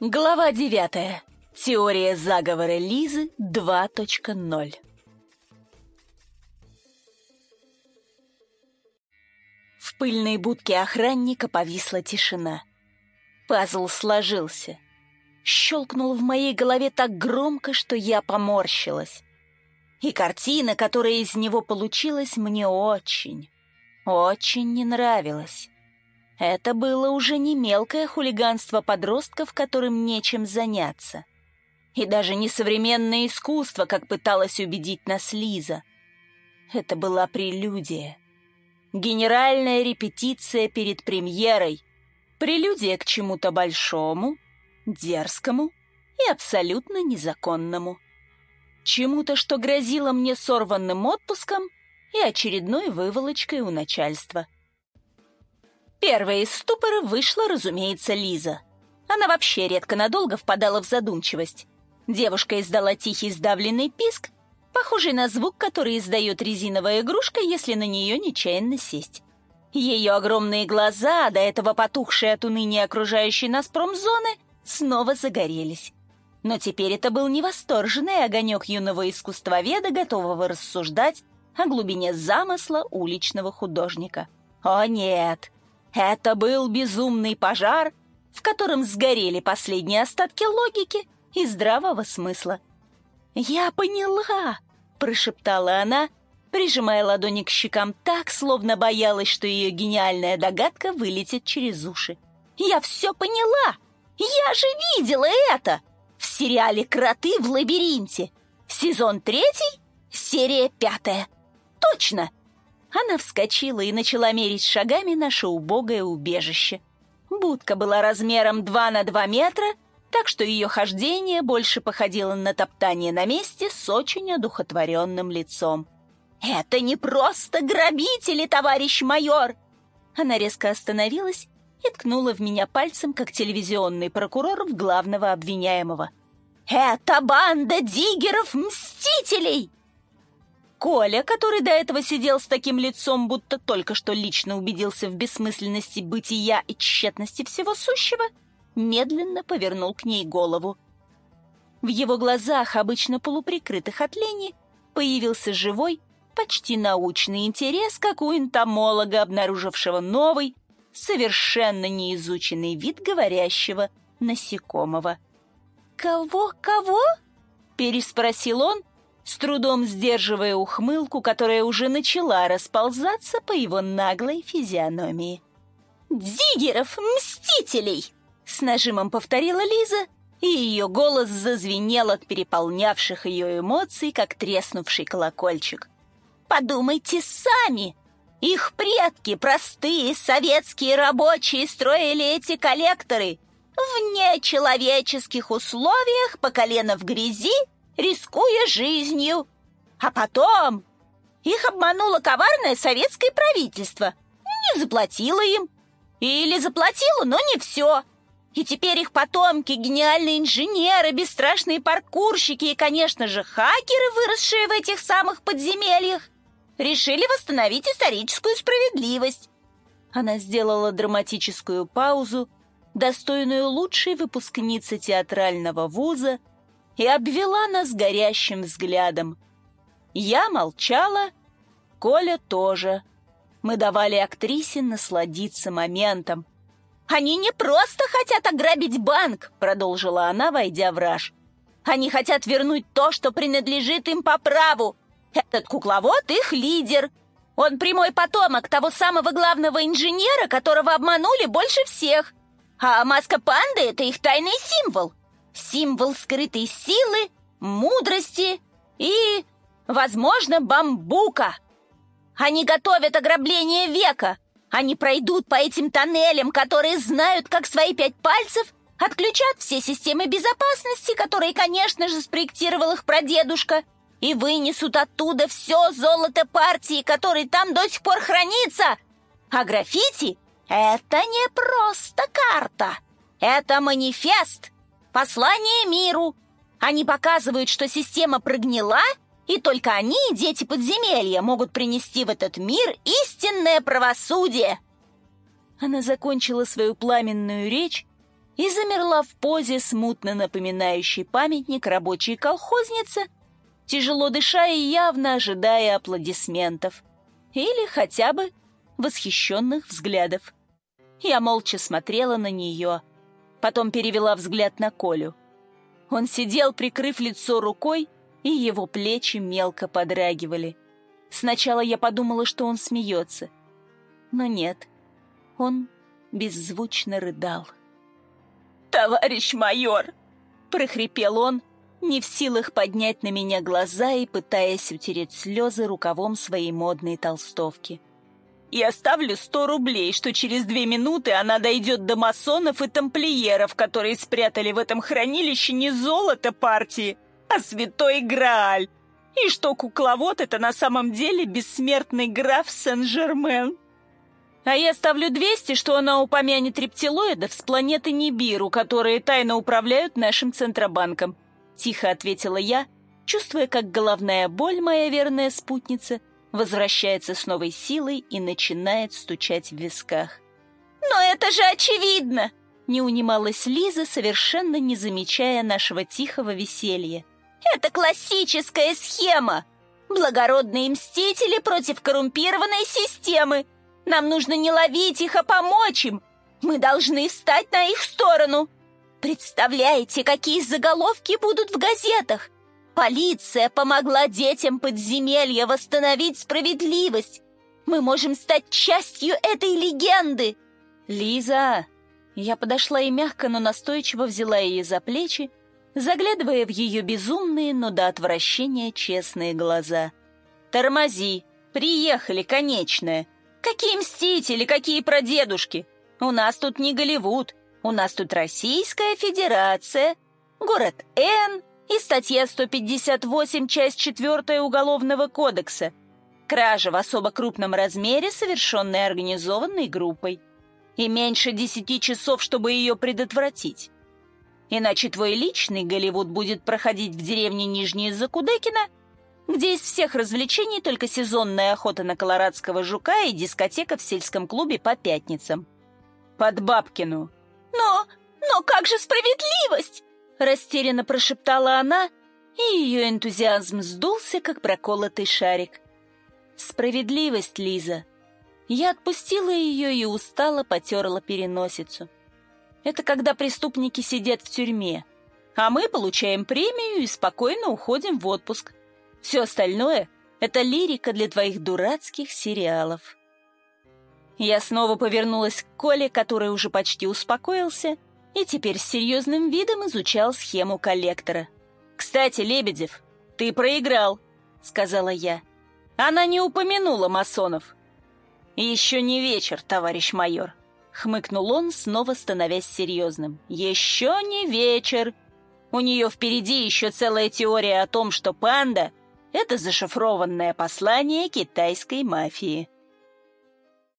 Глава девятая. Теория заговора Лизы 2.0. В пыльной будке охранника повисла тишина. Пазл сложился. Щелкнул в моей голове так громко, что я поморщилась. И картина, которая из него получилась, мне очень, очень не нравилась. Это было уже не мелкое хулиганство подростков, которым нечем заняться. И даже не современное искусство, как пыталась убедить нас Лиза. Это была прелюдия. Генеральная репетиция перед премьерой. Прелюдия к чему-то большому, дерзкому и абсолютно незаконному. Чему-то, что грозило мне сорванным отпуском и очередной выволочкой у начальства. Первая из ступора вышла, разумеется, Лиза. Она вообще редко надолго впадала в задумчивость. Девушка издала тихий сдавленный писк, похожий на звук, который издает резиновая игрушка, если на нее нечаянно сесть. Ее огромные глаза, до этого потухшие от уныния окружающей нас промзоны, снова загорелись. Но теперь это был не восторженный огонек юного искусствоведа, готового рассуждать о глубине замысла уличного художника. О нет! Это был безумный пожар, в котором сгорели последние остатки логики и здравого смысла. «Я поняла!» — прошептала она, прижимая ладони к щекам так, словно боялась, что ее гениальная догадка вылетит через уши. «Я все поняла! Я же видела это! В сериале «Кроты в лабиринте» сезон третий, серия пятая. Точно! Она вскочила и начала мерить шагами наше убогое убежище. Будка была размером 2 на 2 метра, так что ее хождение больше походило на топтание на месте с очень одухотворенным лицом. «Это не просто грабители, товарищ майор!» Она резко остановилась и ткнула в меня пальцем, как телевизионный прокурор в главного обвиняемого. «Это банда диггеров-мстителей!» Коля, который до этого сидел с таким лицом, будто только что лично убедился в бессмысленности бытия и тщетности всего сущего, медленно повернул к ней голову. В его глазах, обычно полуприкрытых от лени, появился живой, почти научный интерес, как у энтомолога, обнаружившего новый, совершенно неизученный вид говорящего насекомого. «Кого, кого?» — переспросил он, с трудом сдерживая ухмылку, которая уже начала расползаться по его наглой физиономии. «Диггеров, мстителей!» — с нажимом повторила Лиза, и ее голос зазвенел от переполнявших ее эмоций, как треснувший колокольчик. «Подумайте сами! Их предки, простые советские рабочие, строили эти коллекторы в нечеловеческих условиях по колено в грязи рискуя жизнью. А потом их обмануло коварное советское правительство. Не заплатило им. Или заплатило, но не все. И теперь их потомки, гениальные инженеры, бесстрашные паркурщики и, конечно же, хакеры, выросшие в этих самых подземельях, решили восстановить историческую справедливость. Она сделала драматическую паузу, достойную лучшей выпускницы театрального вуза и обвела нас горящим взглядом. Я молчала, Коля тоже. Мы давали актрисе насладиться моментом. «Они не просто хотят ограбить банк», — продолжила она, войдя в раж. «Они хотят вернуть то, что принадлежит им по праву. Этот кукловод — их лидер. Он прямой потомок того самого главного инженера, которого обманули больше всех. А маска панды — это их тайный символ символ скрытой силы, мудрости и, возможно, бамбука. Они готовят ограбление века. Они пройдут по этим тоннелям, которые знают, как свои пять пальцев, отключат все системы безопасности, которые, конечно же, спроектировал их прадедушка, и вынесут оттуда все золото партии, которое там до сих пор хранится. А граффити — это не просто карта, это манифест — Послание миру. Они показывают, что система прогнила, и только они, дети подземелья, могут принести в этот мир истинное правосудие. Она закончила свою пламенную речь и замерла в позе, смутно напоминающей памятник рабочей колхозницы, тяжело дыша и явно ожидая аплодисментов или хотя бы восхищенных взглядов. Я молча смотрела на нее, потом перевела взгляд на Колю. Он сидел, прикрыв лицо рукой, и его плечи мелко подрагивали. Сначала я подумала, что он смеется, но нет, он беззвучно рыдал. «Товарищ майор!» — прохрипел он, не в силах поднять на меня глаза и пытаясь утереть слезы рукавом своей модной толстовки. «Я ставлю сто рублей, что через две минуты она дойдет до масонов и тамплиеров, которые спрятали в этом хранилище не золото партии, а святой Грааль, и что кукловод — это на самом деле бессмертный граф Сен-Жермен». А я ставлю 200, что она упомянет рептилоидов с планеты Нибиру, которые тайно управляют нашим Центробанком. Тихо ответила я, чувствуя, как головная боль, моя верная спутница, возвращается с новой силой и начинает стучать в висках. «Но это же очевидно!» Не унималась Лиза, совершенно не замечая нашего тихого веселья. «Это классическая схема! Благородные мстители против коррумпированной системы!» Нам нужно не ловить их, а помочь им. Мы должны встать на их сторону. Представляете, какие заголовки будут в газетах? Полиция помогла детям подземелья восстановить справедливость. Мы можем стать частью этой легенды. Лиза, я подошла и мягко, но настойчиво взяла ее за плечи, заглядывая в ее безумные, но до отвращения честные глаза. «Тормози! Приехали, конечная!» Какие мстители, какие прадедушки? У нас тут не Голливуд, у нас тут Российская Федерация, город Н и статья 158, часть 4 Уголовного кодекса. Кража в особо крупном размере, совершенная организованной группой. И меньше десяти часов, чтобы ее предотвратить. Иначе твой личный Голливуд будет проходить в деревне Нижнее Закудекино где из всех развлечений только сезонная охота на колорадского жука и дискотека в сельском клубе по пятницам. Под Бабкину. «Но, но как же справедливость?» Растерянно прошептала она, и ее энтузиазм сдулся, как проколотый шарик. «Справедливость, Лиза!» Я отпустила ее и устало потерла переносицу. Это когда преступники сидят в тюрьме, а мы получаем премию и спокойно уходим в отпуск. Все остальное — это лирика для твоих дурацких сериалов. Я снова повернулась к Коле, который уже почти успокоился, и теперь с серьезным видом изучал схему коллектора. «Кстати, Лебедев, ты проиграл», — сказала я. Она не упомянула масонов. «Еще не вечер, товарищ майор», — хмыкнул он, снова становясь серьезным. «Еще не вечер. У нее впереди еще целая теория о том, что панда это зашифрованное послание китайской мафии.